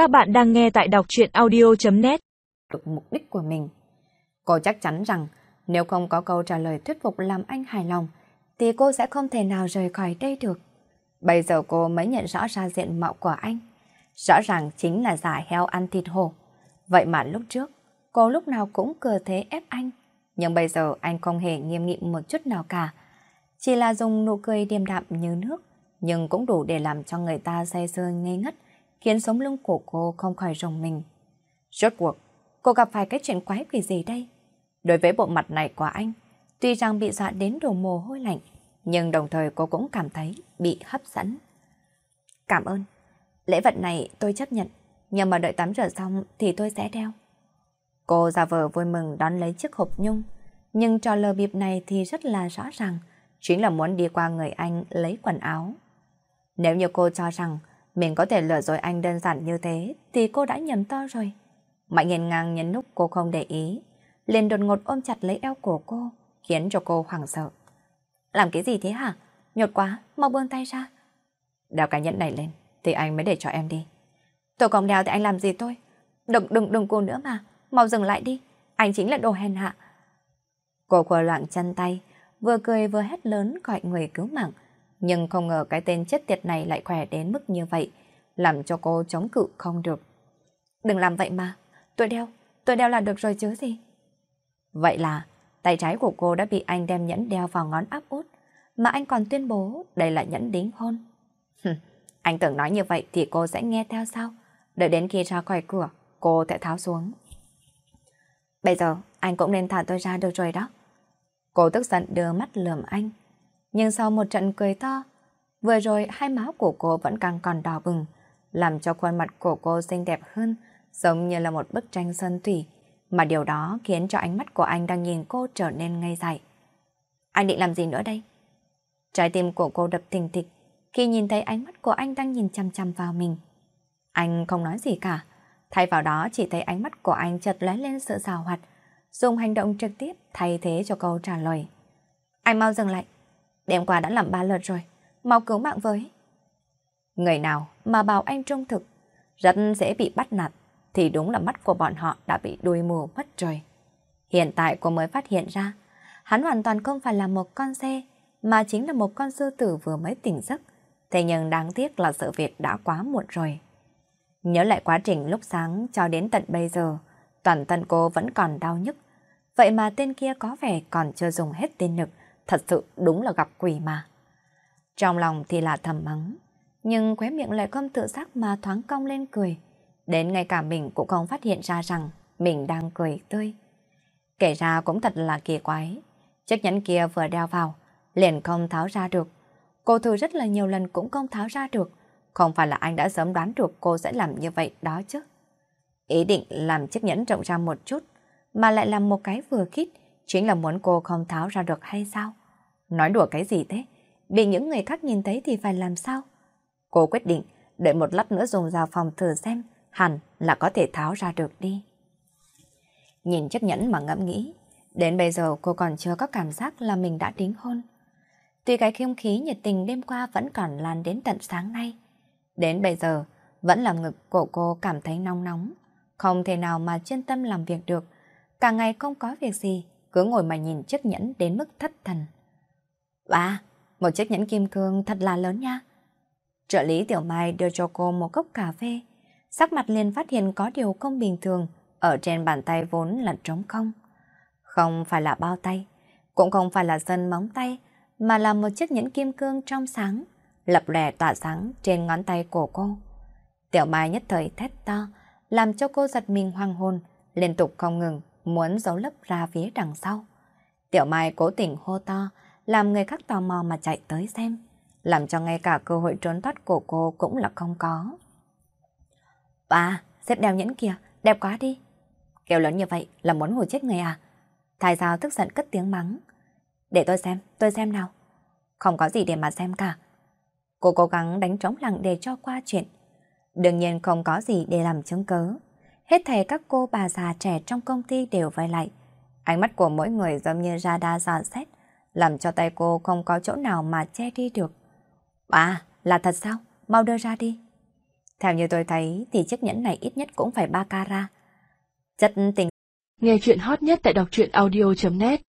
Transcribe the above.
Các bạn đang nghe tại đọc truyện audio.net Được mục đích của mình. Cô chắc chắn rằng nếu không có câu trả lời thuyết phục làm anh hài lòng thì cô sẽ không thể nào rời khỏi đây được. Bây giờ cô mới nhận rõ ra diện mạo của anh. Rõ ràng chính là giả heo ăn thịt hổ. Vậy mà lúc trước, cô lúc nào cũng cờ thế ép anh. Nhưng bây giờ anh không hề nghiêm nghị một chút nào cả. Chỉ là dùng nụ cười điềm đạm như nước, nhưng cũng đủ để làm cho người ta say sưa ngây ngất, khiến sống lưng của cô không khỏi rồng mình. Rốt cuộc, cô gặp phải cái chuyện quái quỷ gì đây? Đối với bộ mặt này của anh, tuy rằng bị dọa đến đổ mồ hôi lạnh, nhưng đồng thời cô cũng cảm thấy bị hấp dẫn. Cảm ơn. Lễ vật này tôi chấp nhận, nhưng mà đợi tắm rửa xong thì tôi sẽ đeo. Cô giả vờ vui mừng đón lấy chiếc hộp nhung, nhưng trò lờ bịp này thì rất là rõ ràng, chính là muốn đi qua người anh lấy quần áo. Nếu như cô cho rằng mình có thể lừa dối anh đơn giản như thế thì cô đã nhầm to rồi. Mạnh nghiền ngang nhấn nút cô không để ý, liền đột ngột ôm chặt lấy eo của cô, khiến cho cô hoảng sợ. Làm cái gì thế hả? Nhột quá, mau buông tay ra. Đeo cái nhẫn này lên, thì anh mới để cho em đi. Tôi còn đeo thì anh làm gì tôi? Đừng, đừng, đừng cô nữa mà, mau dừng lại đi. Anh chính là đồ hèn hạ. Cô quờ loạn chân tay, vừa cười vừa hét lớn gọi người cứu mạng. Nhưng không ngờ cái tên chết tiệt này lại khỏe đến mức như vậy, làm cho cô chống cự không được. Đừng làm vậy mà, tôi đeo, tôi đeo là được rồi chứ gì. Vậy là tay trái của cô đã bị anh đem nhẫn đeo vào ngón áp út, mà anh còn tuyên bố đây là nhẫn đính hôn. anh tưởng nói như vậy thì cô sẽ nghe theo sao? Đợi đến khi ra khỏi cửa, cô sẽ tháo xuống. Bây giờ anh cũng nên thả tôi ra được rồi đó. Cô tức giận đưa mắt lườm anh. Nhưng sau một trận cười to, vừa rồi hai má của cô vẫn càng còn đỏ bừng, làm cho khuôn mặt của cô xinh đẹp hơn, giống như là một bức tranh sơn thủy, mà điều đó khiến cho ánh mắt của anh đang nhìn cô trở nên ngây dại. Anh định làm gì nữa đây? Trái tim của cô đập thình thịch khi nhìn thấy ánh mắt của anh đang nhìn chăm chăm vào mình. Anh không nói gì cả, thay vào đó chỉ thấy ánh mắt của anh chợt lóe lên sự rào hoạt, dùng hành động trực tiếp thay thế cho câu trả lời. Anh mau dừng lại, đêm qua đã làm ba lượt rồi, mau cứu mạng với. Người nào mà bảo anh trung thực, rất dễ bị bắt nạt, thì đúng là mắt của bọn họ đã bị đuôi mù mất rồi. Hiện tại cô mới phát hiện ra, hắn hoàn toàn không phải là một con xe, mà chính là một con sư tử vừa mới tỉnh giấc. Thế nhưng đáng tiếc là sự việc đã quá muộn rồi. Nhớ lại quá trình lúc sáng cho đến tận bây giờ, toàn thân cô vẫn còn đau nhức. Vậy mà tên kia có vẻ còn chưa dùng hết tên lực, thật sự đúng là gặp quỷ mà. Trong lòng thì là thầm mắng, nhưng khóe miệng lại không tự giác mà thoáng cong lên cười. Đến ngay cả mình cũng không phát hiện ra rằng mình đang cười tươi. Kể ra cũng thật là kỳ quái. Chiếc nhẫn kia vừa đeo vào, liền không tháo ra được. Cô thử rất là nhiều lần cũng không tháo ra được. Không phải là anh đã sớm đoán được cô sẽ làm như vậy đó chứ. Ý định làm chiếc nhẫn rộng ra một chút, mà lại làm một cái vừa khít, chính là muốn cô không tháo ra được hay sao? Nói đùa cái gì thế? Bị những người khác nhìn thấy thì phải làm sao? Cô quyết định đợi một lát nữa dùng dao phòng thử xem, hẳn là có thể tháo ra được đi. Nhìn chiếc nhẫn mà ngẫm nghĩ, đến bây giờ cô còn chưa có cảm giác là mình đã đính hôn. Tuy cái không khí nhiệt tình đêm qua vẫn còn lan đến tận sáng nay, đến bây giờ vẫn làm ngực của cô cảm thấy nóng nóng, không thể nào mà chuyên tâm làm việc được, cả ngày không có việc gì, cứ ngồi mà nhìn chiếc nhẫn đến mức thất thần. Ba, một chiếc nhẫn kim cương thật là lớn nha. Trợ lý Tiểu Mai đưa cho cô một cốc cà phê, sắc mặt liền phát hiện có điều không bình thường ở trên bàn tay vốn là trống không. Không phải là bao tay, cũng không phải là sân móng tay, mà là một chiếc nhẫn kim cương trong sáng, lập lẻ tỏa sáng trên ngón tay của cô. Tiểu Mai nhất thời thét to, làm cho cô giật mình hoang hồn, liên tục không ngừng, muốn giấu lấp ra phía đằng sau. Tiểu Mai cố tình hô to, làm người khác tò mò mà chạy tới xem, làm cho ngay cả cơ hội trốn thoát của cô cũng là không có. Ba, xếp đeo nhẫn kìa, đẹp quá đi. Kêu lớn như vậy là muốn hù chết người à? Thái giáo tức giận cất tiếng mắng. Để tôi xem, tôi xem nào. Không có gì để mà xem cả. Cô cố gắng đánh trống lặng để cho qua chuyện. Đương nhiên không có gì để làm chứng cớ. Hết thầy các cô bà già trẻ trong công ty đều vây lại. Ánh mắt của mỗi người giống như ra đa dò xét, làm cho tay cô không có chỗ nào mà che đi được. À, là thật sao? Mau đưa ra đi. Theo như tôi thấy thì chiếc nhẫn này ít nhất cũng phải 3 carat. Chất tình Nghe chuyện hot nhất tại đọc truyện audio.net